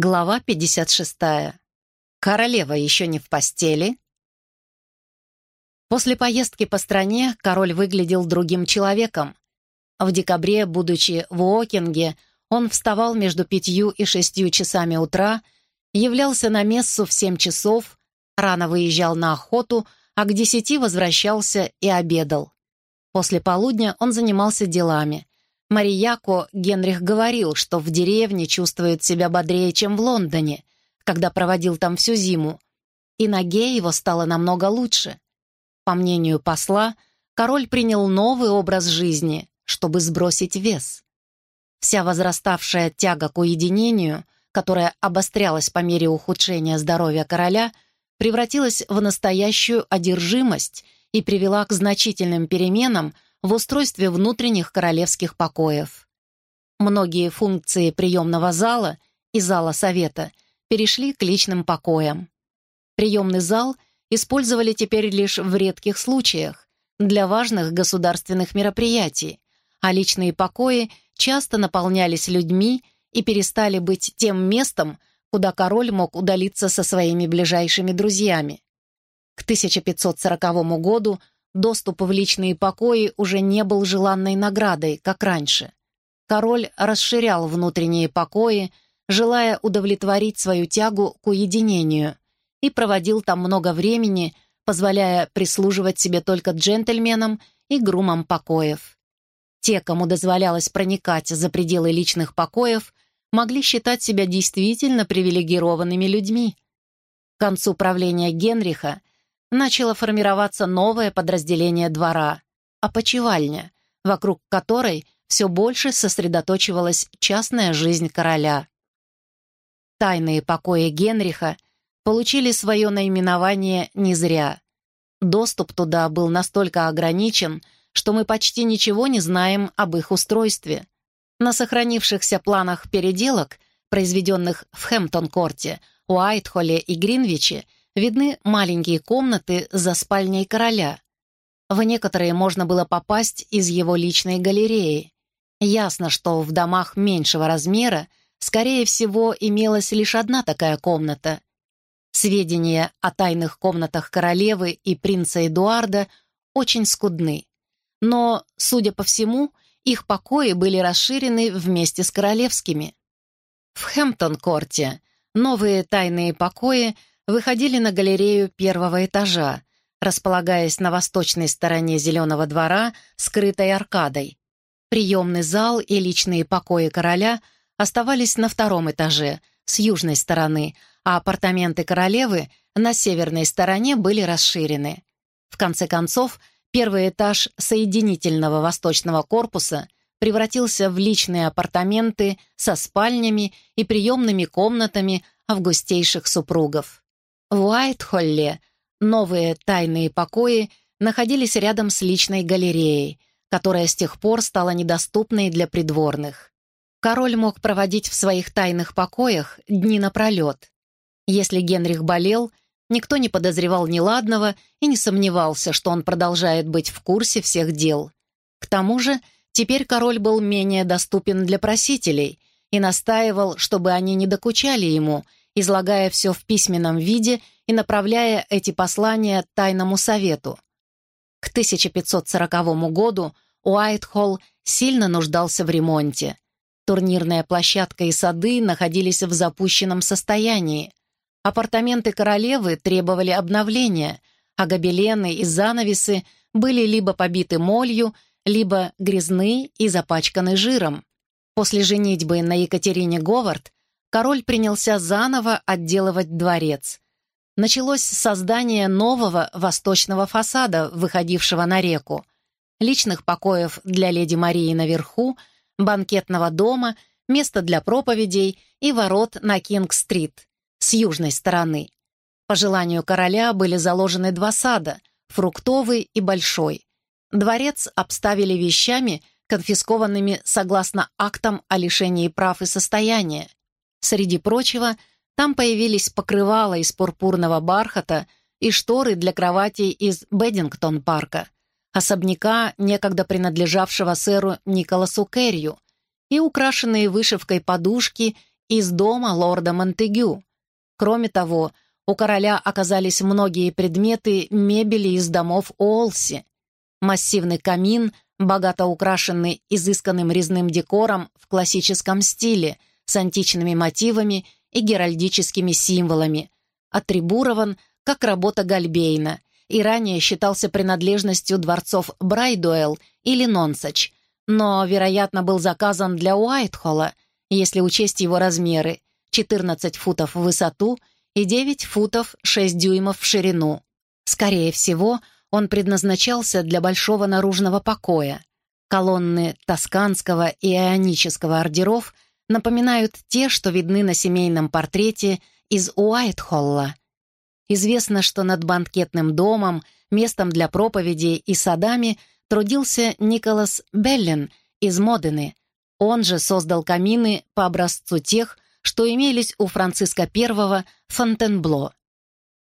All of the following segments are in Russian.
Глава 56. Королева еще не в постели. После поездки по стране король выглядел другим человеком. В декабре, будучи в Уокинге, он вставал между пятью и шестью часами утра, являлся на мессу в семь часов, рано выезжал на охоту, а к десяти возвращался и обедал. После полудня он занимался делами. Марияко Генрих говорил, что в деревне чувствует себя бодрее, чем в Лондоне, когда проводил там всю зиму, и ноге его стало намного лучше. По мнению посла, король принял новый образ жизни, чтобы сбросить вес. Вся возраставшая тяга к уединению, которая обострялась по мере ухудшения здоровья короля, превратилась в настоящую одержимость и привела к значительным переменам – в устройстве внутренних королевских покоев. Многие функции приемного зала и зала совета перешли к личным покоям. Приемный зал использовали теперь лишь в редких случаях, для важных государственных мероприятий, а личные покои часто наполнялись людьми и перестали быть тем местом, куда король мог удалиться со своими ближайшими друзьями. К 1540 году доступ в личные покои уже не был желанной наградой, как раньше. Король расширял внутренние покои, желая удовлетворить свою тягу к уединению, и проводил там много времени, позволяя прислуживать себе только джентльменам и грумам покоев. Те, кому дозволялось проникать за пределы личных покоев, могли считать себя действительно привилегированными людьми. К концу правления Генриха начало формироваться новое подразделение двора — опочивальня, вокруг которой все больше сосредоточивалась частная жизнь короля. Тайные покои Генриха получили свое наименование не зря. Доступ туда был настолько ограничен, что мы почти ничего не знаем об их устройстве. На сохранившихся планах переделок, произведенных в Хэмптон-корте, Уайтхолле и Гринвиче, видны маленькие комнаты за спальней короля. В некоторые можно было попасть из его личной галереи. Ясно, что в домах меньшего размера, скорее всего, имелась лишь одна такая комната. Сведения о тайных комнатах королевы и принца Эдуарда очень скудны. Но, судя по всему, их покои были расширены вместе с королевскими. В Хэмптон-корте новые тайные покои выходили на галерею первого этажа, располагаясь на восточной стороне Зеленого двора, скрытой аркадой. Приемный зал и личные покои короля оставались на втором этаже, с южной стороны, а апартаменты королевы на северной стороне были расширены. В конце концов, первый этаж соединительного восточного корпуса превратился в личные апартаменты со спальнями и приемными комнатами августейших супругов. В Уайтхолле новые тайные покои находились рядом с личной галереей, которая с тех пор стала недоступной для придворных. Король мог проводить в своих тайных покоях дни напролет. Если Генрих болел, никто не подозревал неладного и не сомневался, что он продолжает быть в курсе всех дел. К тому же, теперь король был менее доступен для просителей и настаивал, чтобы они не докучали ему — излагая все в письменном виде и направляя эти послания тайному совету. К 1540 году Уайтхолл сильно нуждался в ремонте. Турнирная площадка и сады находились в запущенном состоянии. Апартаменты королевы требовали обновления, а гобелены и занавесы были либо побиты молью, либо грязны и запачканы жиром. После женитьбы на Екатерине Говард король принялся заново отделывать дворец. Началось создание нового восточного фасада, выходившего на реку, личных покоев для леди Марии наверху, банкетного дома, места для проповедей и ворот на Кинг-стрит с южной стороны. По желанию короля были заложены два сада — фруктовый и большой. Дворец обставили вещами, конфискованными согласно актам о лишении прав и состояния. Среди прочего, там появились покрывала из пурпурного бархата и шторы для кроватей из Бэддингтон-парка, особняка, некогда принадлежавшего сэру Николасу Керрию, и украшенные вышивкой подушки из дома лорда Монтегю. Кроме того, у короля оказались многие предметы мебели из домов Олси. Массивный камин, богато украшенный изысканным резным декором в классическом стиле, с античными мотивами и геральдическими символами, атрибурован как работа Гальбейна и ранее считался принадлежностью дворцов Брайдуэлл или Нонсач, но, вероятно, был заказан для Уайтхолла, если учесть его размеры — 14 футов в высоту и 9 футов 6 дюймов в ширину. Скорее всего, он предназначался для большого наружного покоя. Колонны тосканского и ионического ордеров напоминают те, что видны на семейном портрете из Уайтхолла. Известно, что над банкетным домом, местом для проповедей и садами трудился Николас Беллин из Модены. Он же создал камины по образцу тех, что имелись у Франциска I Фонтенбло.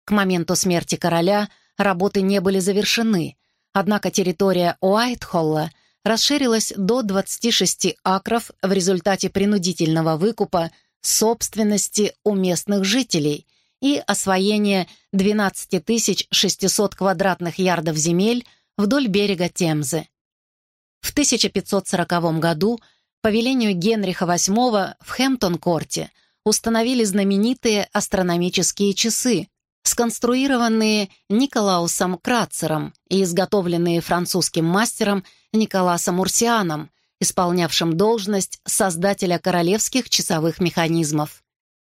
К моменту смерти короля работы не были завершены, однако территория Уайтхолла расширилась до 26 акров в результате принудительного выкупа собственности у местных жителей и освоения 12 600 квадратных ярдов земель вдоль берега Темзы. В 1540 году по велению Генриха VIII в Хэмптон-корте установили знаменитые астрономические часы, сконструированные Николаусом Крацером и изготовленные французским мастером Николасом Урсианом, исполнявшим должность создателя королевских часовых механизмов.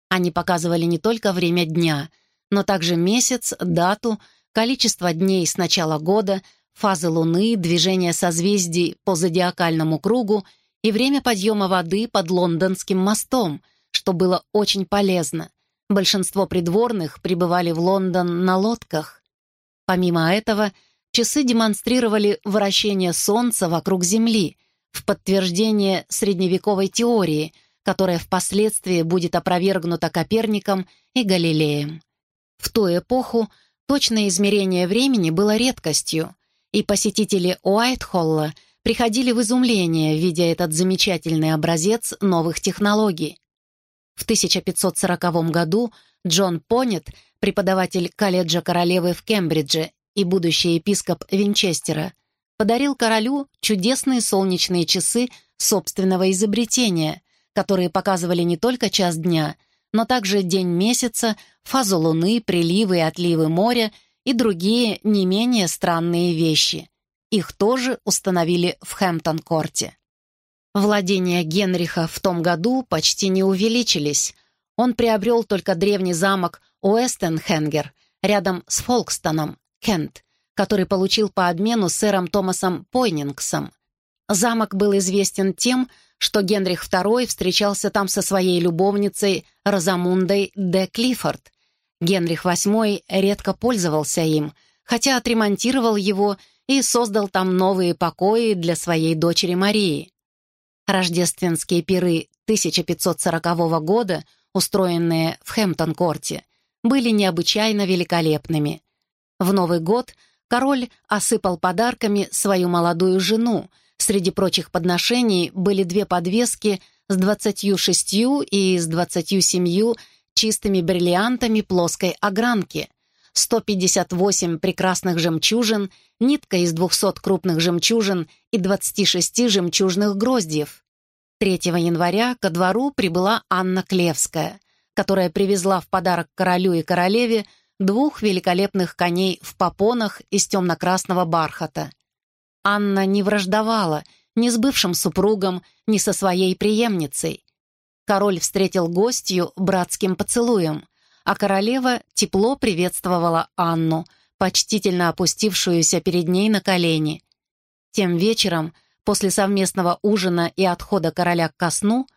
Они показывали не только время дня, но также месяц, дату, количество дней с начала года, фазы Луны, движение созвездий по зодиакальному кругу и время подъема воды под Лондонским мостом, что было очень полезно. Большинство придворных прибывали в Лондон на лодках. Помимо этого, часы демонстрировали вращение Солнца вокруг Земли в подтверждение средневековой теории, которая впоследствии будет опровергнута Коперником и Галилеем. В ту эпоху точное измерение времени было редкостью, и посетители Уайтхолла приходили в изумление, видя этот замечательный образец новых технологий. В 1540 году Джон Понет, преподаватель колледжа королевы в Кембридже и будущий епископ Винчестера, подарил королю чудесные солнечные часы собственного изобретения, которые показывали не только час дня, но также день месяца, фазу луны, приливы и отливы моря и другие не менее странные вещи. Их тоже установили в Хэмптон-корте. Владения Генриха в том году почти не увеличились. Он приобрел только древний замок Уэстенхенгер рядом с Фолкстоном, Кент, который получил по обмену сэром Томасом Пойнингсом. Замок был известен тем, что Генрих II встречался там со своей любовницей Розамундой де Клиффорд, Генрих VIII редко пользовался им, хотя отремонтировал его и создал там новые покои для своей дочери Марии. Рождественские пиры 1540 года, устроенные в Хэмптон-корте, были необычайно великолепными. В Новый год король осыпал подарками свою молодую жену, среди прочих подношений были две подвески с 26 и с 27 чистыми бриллиантами плоской огранки, 158 прекрасных жемчужин, нитка из 200 крупных жемчужин и 26 жемчужных гроздьев. 3 января ко двору прибыла Анна Клевская, которая привезла в подарок королю и королеве двух великолепных коней в попонах из темно-красного бархата. Анна не враждовала ни с бывшим супругом, ни со своей преемницей. Король встретил гостью братским поцелуем, а королева тепло приветствовала Анну, почтительно опустившуюся перед ней на колени. Тем вечером, после совместного ужина и отхода короля ко сну,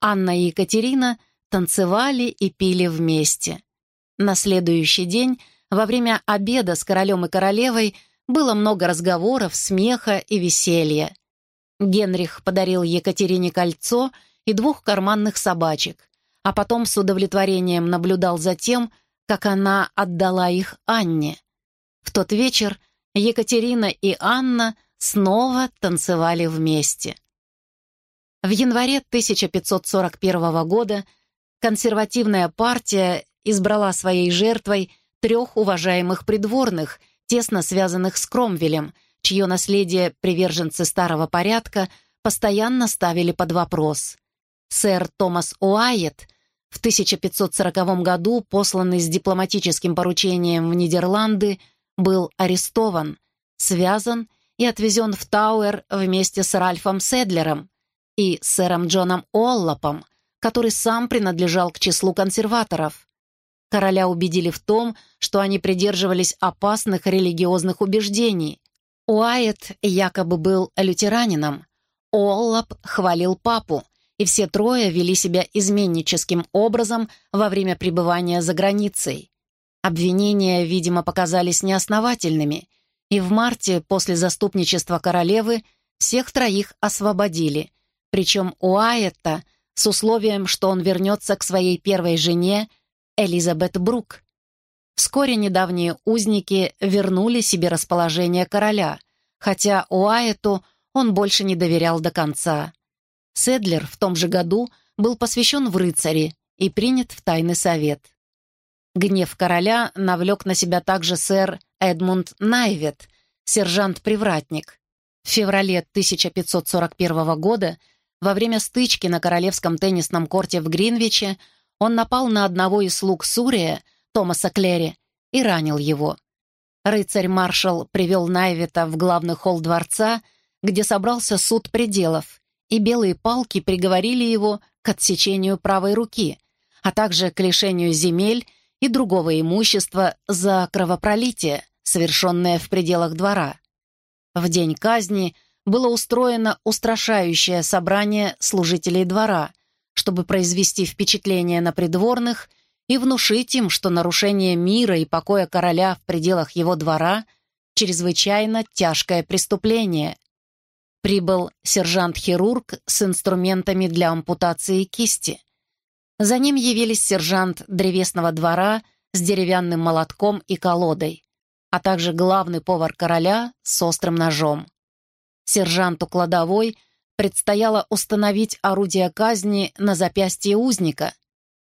Анна и Екатерина танцевали и пили вместе. На следующий день, во время обеда с королем и королевой, было много разговоров, смеха и веселья. Генрих подарил Екатерине кольцо — и двух карманных собачек, а потом с удовлетворением наблюдал за тем, как она отдала их Анне. В тот вечер Екатерина и Анна снова танцевали вместе. В январе 1541 года консервативная партия избрала своей жертвой трех уважаемых придворных, тесно связанных с Кромвелем, чье наследие приверженцы старого порядка постоянно ставили под вопрос. Сэр Томас Уайет, в 1540 году посланный с дипломатическим поручением в Нидерланды, был арестован, связан и отвезен в Тауэр вместе с Ральфом Седлером и сэром Джоном Оллопом, который сам принадлежал к числу консерваторов. Короля убедили в том, что они придерживались опасных религиозных убеждений. Уайт якобы был лютеранином, Оллоп хвалил папу, и все трое вели себя изменническим образом во время пребывания за границей. Обвинения, видимо, показались неосновательными, и в марте после заступничества королевы всех троих освободили, причем Уайетта с условием, что он вернется к своей первой жене Элизабет Брук. Вскоре недавние узники вернули себе расположение короля, хотя Уайету он больше не доверял до конца. Седлер в том же году был посвящен в рыцари и принят в тайный совет. Гнев короля навлек на себя также сэр Эдмунд Найвет, сержант-привратник. В феврале 1541 года, во время стычки на королевском теннисном корте в Гринвиче, он напал на одного из слуг Сурия, Томаса Клери, и ранил его. Рыцарь-маршал привел Найвета в главный холл дворца, где собрался суд пределов, и белые палки приговорили его к отсечению правой руки, а также к лишению земель и другого имущества за кровопролитие, совершенное в пределах двора. В день казни было устроено устрашающее собрание служителей двора, чтобы произвести впечатление на придворных и внушить им, что нарушение мира и покоя короля в пределах его двора — чрезвычайно тяжкое преступление, Прибыл сержант-хирург с инструментами для ампутации кисти. За ним явились сержант древесного двора с деревянным молотком и колодой, а также главный повар короля с острым ножом. Сержанту кладовой предстояло установить орудие казни на запястье узника.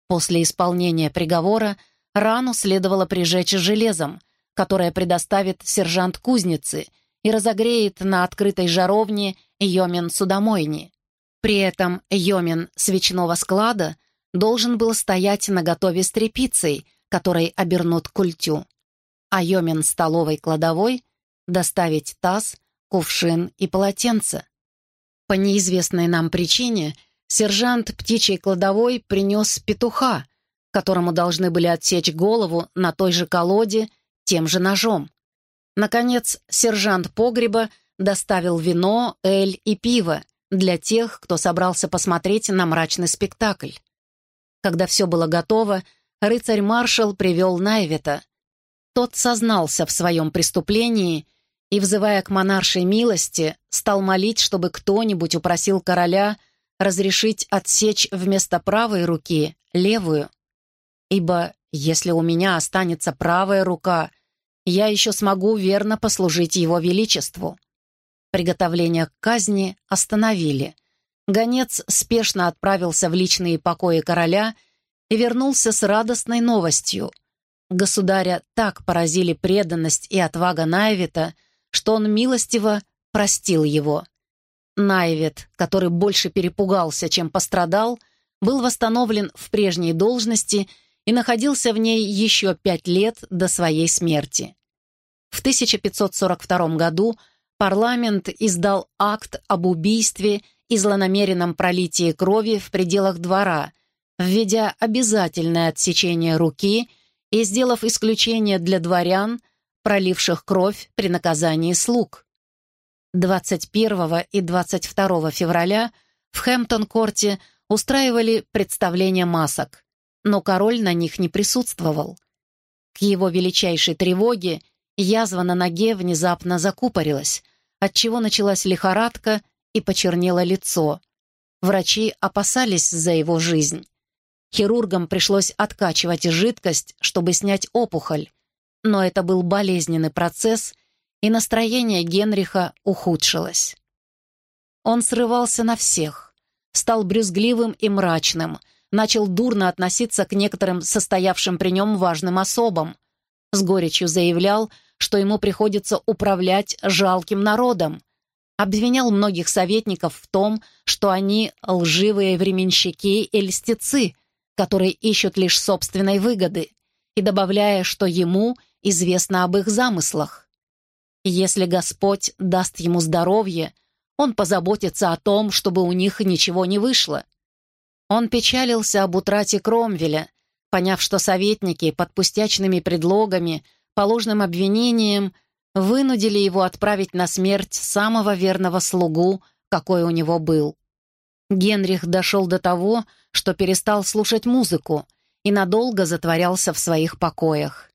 После исполнения приговора рану следовало прижечь железом, которое предоставит сержант кузницы — и разогреет на открытой жаровне йомен судомойни. При этом йомен свечного склада должен был стоять наготове с тряпицей, которой обернут культю, а йомен столовой кладовой доставить таз, кувшин и полотенце. По неизвестной нам причине сержант птичьей кладовой принес петуха, которому должны были отсечь голову на той же колоде тем же ножом. Наконец, сержант погреба доставил вино, эль и пиво для тех, кто собрался посмотреть на мрачный спектакль. Когда все было готово, рыцарь-маршал привел Найвета. Тот сознался в своем преступлении и, взывая к монаршей милости, стал молить, чтобы кто-нибудь упросил короля разрешить отсечь вместо правой руки левую. Ибо если у меня останется правая рука, я еще смогу верно послужить его величеству. Приготовление к казни остановили. Гонец спешно отправился в личные покои короля и вернулся с радостной новостью. Государя так поразили преданность и отвага Найвета, что он милостиво простил его. Найвет, который больше перепугался, чем пострадал, был восстановлен в прежней должности и находился в ней еще пять лет до своей смерти. В 1542 году парламент издал акт об убийстве и злонамеренном пролитии крови в пределах двора, введя обязательное отсечение руки и сделав исключение для дворян, проливших кровь при наказании слуг. 21 и 22 февраля в Хэмптон-корте устраивали представление масок, но король на них не присутствовал. К его величайшей тревоге Язва на ноге внезапно закупорилась, отчего началась лихорадка и почернело лицо. Врачи опасались за его жизнь. Хирургам пришлось откачивать жидкость, чтобы снять опухоль, но это был болезненный процесс, и настроение Генриха ухудшилось. Он срывался на всех, стал брюзгливым и мрачным, начал дурно относиться к некоторым состоявшим при нем важным особам. С горечью заявлял, что ему приходится управлять жалким народом. Обвинял многих советников в том, что они лживые временщики и льстецы, которые ищут лишь собственной выгоды, и добавляя, что ему известно об их замыслах. Если Господь даст ему здоровье, он позаботится о том, чтобы у них ничего не вышло. Он печалился об утрате Кромвеля, поняв, что советники под пустячными предлогами, по ложным обвинениям, вынудили его отправить на смерть самого верного слугу, какой у него был. Генрих дошел до того, что перестал слушать музыку и надолго затворялся в своих покоях.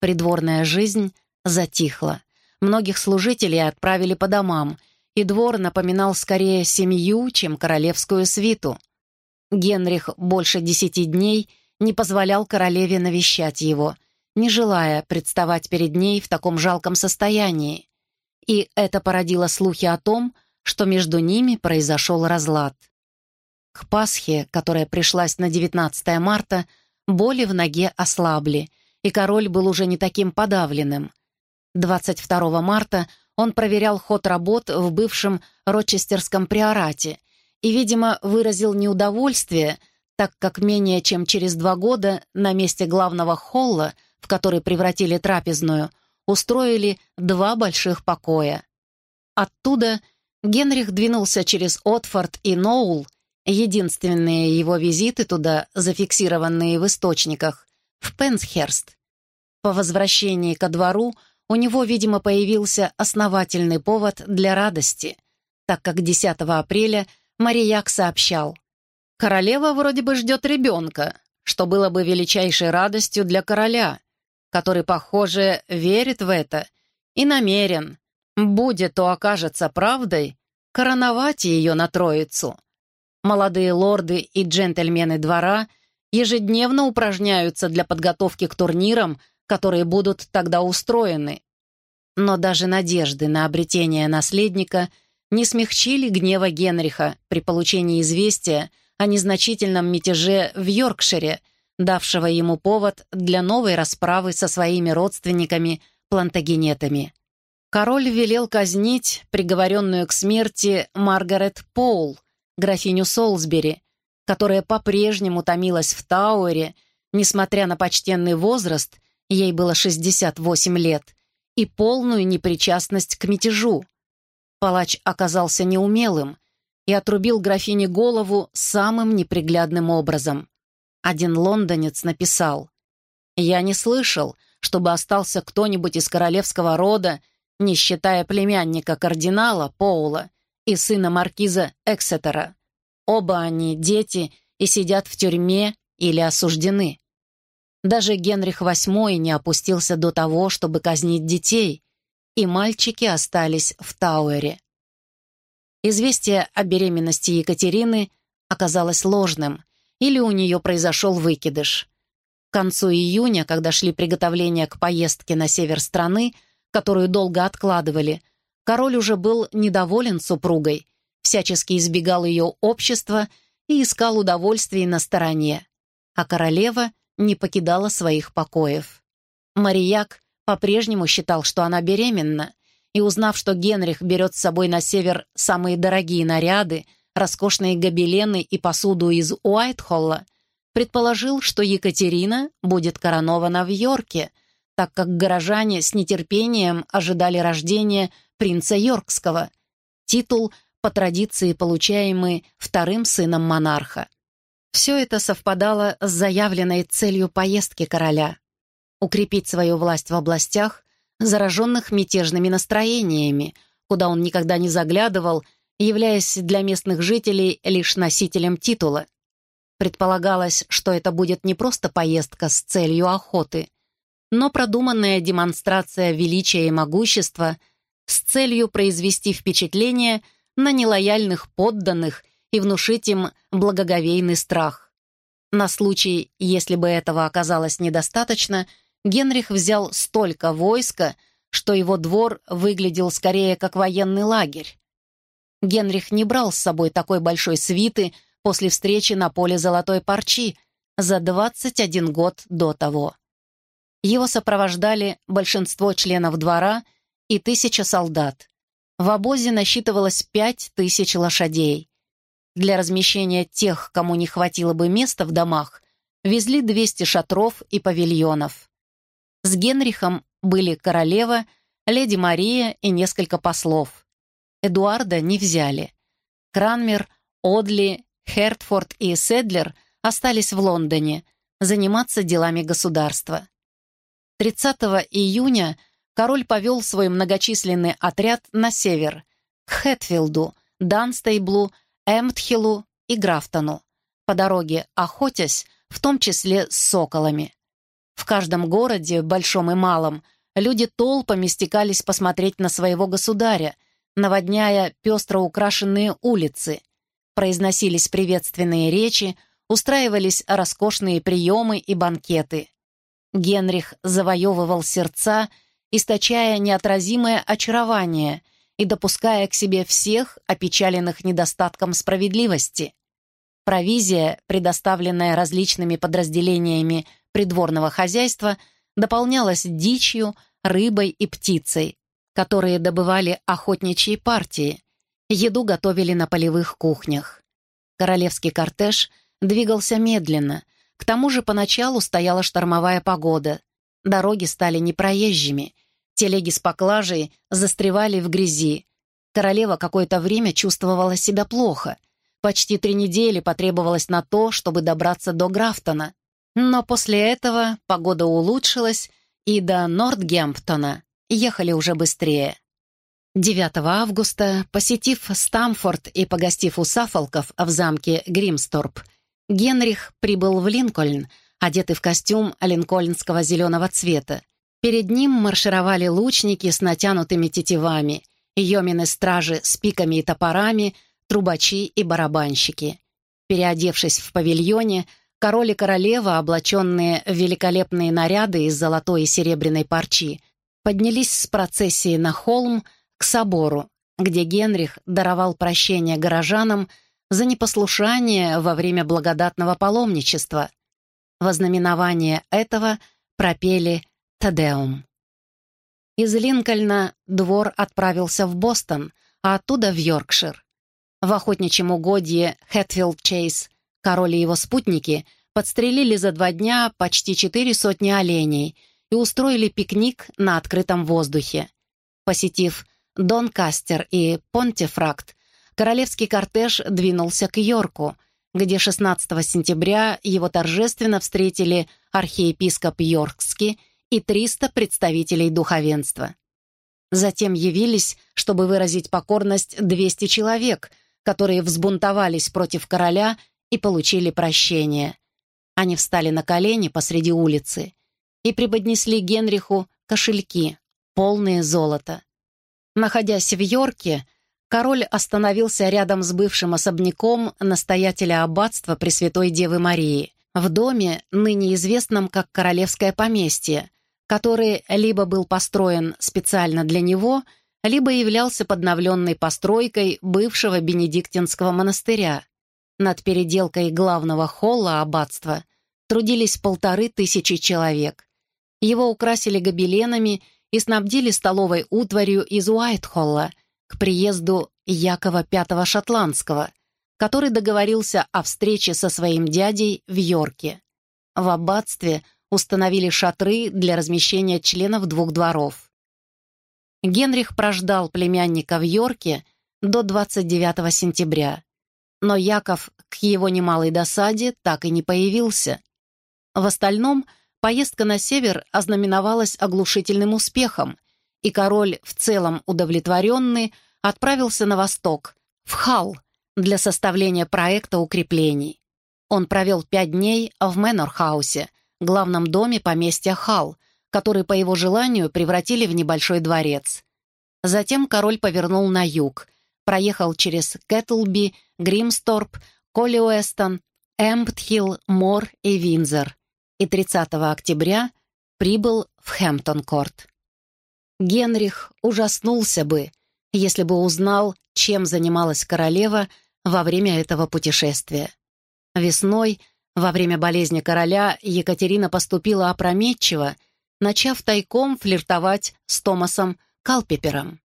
Придворная жизнь затихла. Многих служителей отправили по домам, и двор напоминал скорее семью, чем королевскую свиту. Генрих больше десяти дней не позволял королеве навещать его, не желая представать перед ней в таком жалком состоянии. И это породило слухи о том, что между ними произошел разлад. К Пасхе, которая пришлась на 19 марта, боли в ноге ослабли, и король был уже не таким подавленным. 22 марта он проверял ход работ в бывшем Рочестерском приорате и, видимо, выразил неудовольствие, так как менее чем через два года на месте главного холла, в который превратили трапезную, устроили два больших покоя. Оттуда Генрих двинулся через Отфорд и Ноул, единственные его визиты туда, зафиксированные в источниках, в Пенсхерст. По возвращении ко двору у него, видимо, появился основательный повод для радости, так как 10 апреля Марияк сообщал, «Королева вроде бы ждет ребенка, что было бы величайшей радостью для короля, который, похоже, верит в это и намерен, будет то окажется правдой, короновать ее на троицу. Молодые лорды и джентльмены двора ежедневно упражняются для подготовки к турнирам которые будут тогда устроены. Но даже надежды на обретение наследника не смягчили гнева Генриха при получении известия о незначительном мятеже в Йоркшире, давшего ему повод для новой расправы со своими родственниками-плантагенетами. Король велел казнить приговоренную к смерти Маргарет Поул, графиню Солсбери, которая по-прежнему томилась в Тауэре, несмотря на почтенный возраст ей было 68 лет, и полную непричастность к мятежу. Палач оказался неумелым и отрубил графине голову самым неприглядным образом. Один лондонец написал, «Я не слышал, чтобы остался кто-нибудь из королевского рода, не считая племянника кардинала Поула и сына маркиза Эксетера. Оба они дети и сидят в тюрьме или осуждены. Даже Генрих VIII не опустился до того, чтобы казнить детей, и мальчики остались в Тауэре. Известие о беременности Екатерины оказалось ложным, или у нее произошел выкидыш. К концу июня, когда шли приготовления к поездке на север страны, которую долго откладывали, король уже был недоволен супругой, всячески избегал ее общества и искал удовольствий на стороне, а королева не покидала своих покоев. Марияк по-прежнему считал, что она беременна, и узнав, что Генрих берет с собой на север самые дорогие наряды, роскошные гобелены и посуду из Уайтхолла, предположил, что Екатерина будет коронована в Йорке, так как горожане с нетерпением ожидали рождения принца Йоркского, титул по традиции получаемый вторым сыном монарха. Все это совпадало с заявленной целью поездки короля — укрепить свою власть в областях, зараженных мятежными настроениями, куда он никогда не заглядывал, являясь для местных жителей лишь носителем титула. Предполагалось, что это будет не просто поездка с целью охоты, но продуманная демонстрация величия и могущества с целью произвести впечатление на нелояльных подданных и внушить им благоговейный страх. На случай, если бы этого оказалось недостаточно, Генрих взял столько войска, что его двор выглядел скорее как военный лагерь. Генрих не брал с собой такой большой свиты, после встречи на поле Золотой Парчи за 21 год до того. Его сопровождали большинство членов двора и тысяча солдат. В обозе насчитывалось пять тысяч лошадей. Для размещения тех, кому не хватило бы места в домах, везли 200 шатров и павильонов. С Генрихом были королева, леди Мария и несколько послов. Эдуарда не взяли. Кранмер, Одли, Хертфорд и Седлер остались в Лондоне заниматься делами государства. 30 июня король повел свой многочисленный отряд на север, к Хэтфилду, Данстейблу, Эмтхиллу и Графтону, по дороге охотясь, в том числе с соколами. В каждом городе, большом и малом, люди толпами стекались посмотреть на своего государя, наводняя пестро украшенные улицы. Произносились приветственные речи, устраивались роскошные приемы и банкеты. Генрих завоевывал сердца, источая неотразимое очарование и допуская к себе всех опечаленных недостатком справедливости. Провизия, предоставленная различными подразделениями придворного хозяйства, дополнялась дичью, рыбой и птицей, которые добывали охотничьи партии. Еду готовили на полевых кухнях. Королевский кортеж двигался медленно, к тому же поначалу стояла штормовая погода. Дороги стали непроезжими, телеги с поклажей застревали в грязи. Королева какое-то время чувствовала себя плохо. Почти три недели потребовалось на то, чтобы добраться до Графтона. Но после этого погода улучшилась, и до Нортгемптона ехали уже быстрее. 9 августа, посетив Стамфорд и погостив у Сафолков в замке Гримсторп, Генрих прибыл в Линкольн, одетый в костюм линкольнского зеленого цвета. Перед ним маршировали лучники с натянутыми тетивами, йомины-стражи с пиками и топорами, трубачи и барабанщики. Переодевшись в павильоне, король и королева, облаченные в великолепные наряды из золотой и серебряной парчи, поднялись с процессией на холм к собору, где Генрих даровал прощение горожанам за непослушание во время благодатного паломничества. Во знаменование этого пропели «Тадеум». Из Линкольна двор отправился в Бостон, а оттуда в Йоркшир. В охотничьем угодье Хэтфилд Чейз король и его спутники подстрелили за два дня почти четыре сотни оленей и устроили пикник на открытом воздухе. Посетив Донкастер и Понтефракт, королевский кортеж двинулся к Йорку, где 16 сентября его торжественно встретили архиепископ Йоркский и 300 представителей духовенства. Затем явились, чтобы выразить покорность 200 человек, которые взбунтовались против короля и получили прощение. Они встали на колени посреди улицы и преподнесли Генриху кошельки, полные золота. Находясь в Йорке, король остановился рядом с бывшим особняком настоятеля аббатства Пресвятой Девы Марии, в доме, ныне известном как Королевское поместье, который либо был построен специально для него, либо являлся подновленной постройкой бывшего Бенедиктинского монастыря. Над переделкой главного холла аббатства трудились полторы тысячи человек. Его украсили гобеленами и снабдили столовой утварью из Уайтхолла к приезду Якова V Шотландского, который договорился о встрече со своим дядей в Йорке. В аббатстве установили шатры для размещения членов двух дворов. Генрих прождал племянника в Йорке до 29 сентября, но Яков к его немалой досаде так и не появился. В остальном – Поездка на север ознаменовалась оглушительным успехом, и король, в целом удовлетворенный, отправился на восток, в Халл, для составления проекта укреплений. Он провел пять дней в Мэнорхаусе, главном доме поместья Халл, который по его желанию превратили в небольшой дворец. Затем король повернул на юг, проехал через Кэтлби, Гримсторп, Коллиуэстон, Эмптхилл, Мор и Винзор и 30 октября прибыл в Хэмптон-Корт. Генрих ужаснулся бы, если бы узнал, чем занималась королева во время этого путешествия. Весной, во время болезни короля, Екатерина поступила опрометчиво, начав тайком флиртовать с Томасом Калпипером.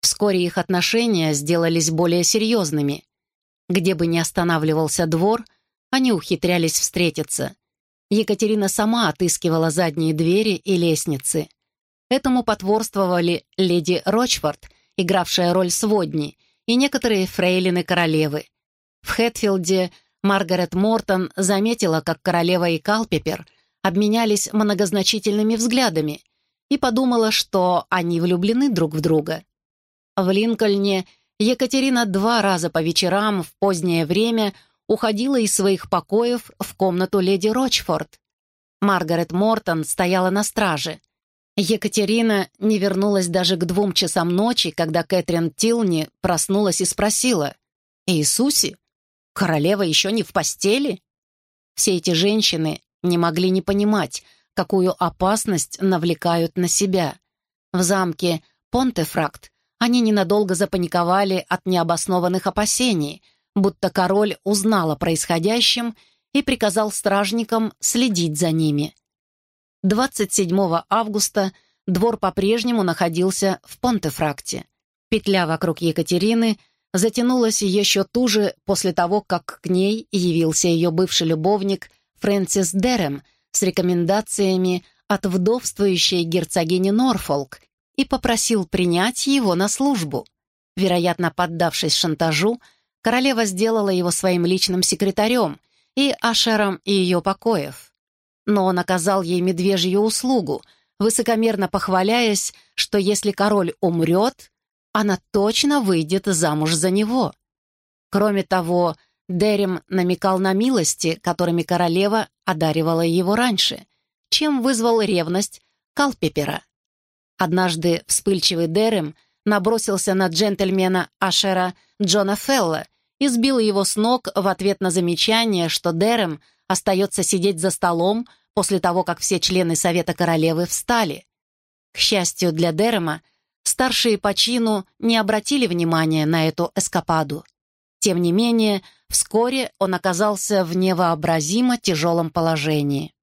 Вскоре их отношения сделались более серьезными. Где бы ни останавливался двор, они ухитрялись встретиться. Екатерина сама отыскивала задние двери и лестницы. Этому потворствовали леди Рочфорд, игравшая роль сводни, и некоторые фрейлины королевы. В Хэтфилде Маргарет Мортон заметила, как королева и Калпипер обменялись многозначительными взглядами и подумала, что они влюблены друг в друга. В Линкольне Екатерина два раза по вечерам в позднее время уходила из своих покоев в комнату леди Рочфорд. Маргарет Мортон стояла на страже. Екатерина не вернулась даже к двум часам ночи, когда Кэтрин Тилни проснулась и спросила, «Иисусе, королева еще не в постели?» Все эти женщины не могли не понимать, какую опасность навлекают на себя. В замке Понтефракт они ненадолго запаниковали от необоснованных опасений, будто король узнал о происходящем и приказал стражникам следить за ними. 27 августа двор по-прежнему находился в Понтефракте. Петля вокруг Екатерины затянулась еще туже после того, как к ней явился ее бывший любовник Фрэнсис Дерем с рекомендациями от вдовствующей герцогини Норфолк и попросил принять его на службу. Вероятно, поддавшись шантажу, королева сделала его своим личным секретарем и ашером ее покоев. Но он оказал ей медвежью услугу, высокомерно похваляясь, что если король умрет, она точно выйдет замуж за него. Кроме того, Дерем намекал на милости, которыми королева одаривала его раньше, чем вызвал ревность Калпепера. Однажды вспыльчивый Дерем набросился на джентльмена Ашера Джона Фелла и сбил его с ног в ответ на замечание, что Дерем остается сидеть за столом после того, как все члены Совета Королевы встали. К счастью для Дерема, старшие по чину не обратили внимания на эту эскападу. Тем не менее, вскоре он оказался в невообразимо тяжелом положении.